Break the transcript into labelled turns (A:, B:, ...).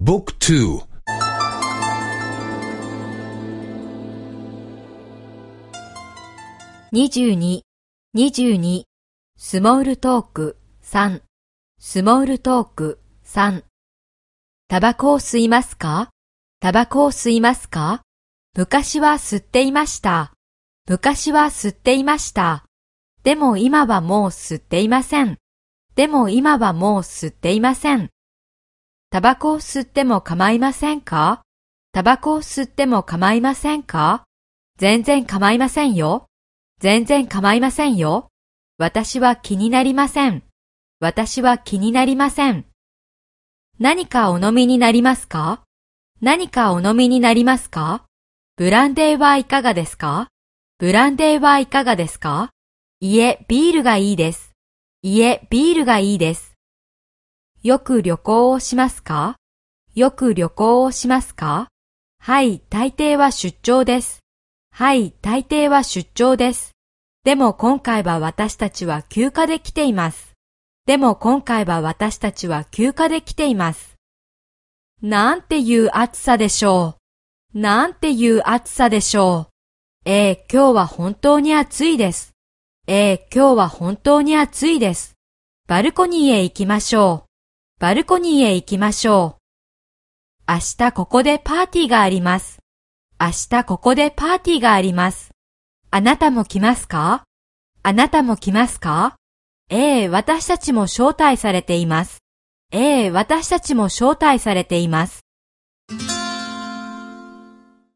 A: Book
B: 2222、スモールトーク3、スモールトーク3。タバコを吸いますか？タバコを吸いますか？昔は吸っていました。昔は吸っていました。でも今はもう吸っていません。でも今はもう吸っていません。タバコを吸っても構いませんかタバコを吸っても構いませんか全然構いませんよ。全然構いませんよ。私は気になりません。私は気になりません。何かお飲みになりますか何かお飲みになりますかブランデーはいかがですかブランデーはいかがですかいえ、ビールがいいです。いえ、ビールがいいです。よく旅行をしますか？よく旅行をしますか？はい、大抵は出張です。はい、大抵は出張です。でも今回は私たちは休暇で来ています。でも今回は私たちは休暇で来ています。なんていう暑さでしょう。なんていう暑さでしょう。ええ今日は本当に暑いです。ええ今日は本当に暑いです。バルコニーへ行きましょう。バルコニーへ行きましょう。明日ここでパーティーがあります。明日ここでパーティーがあります。あなたも来ますか？あなたも来ますか？ええ私たちも招待されています。ええ私たちも招待されています。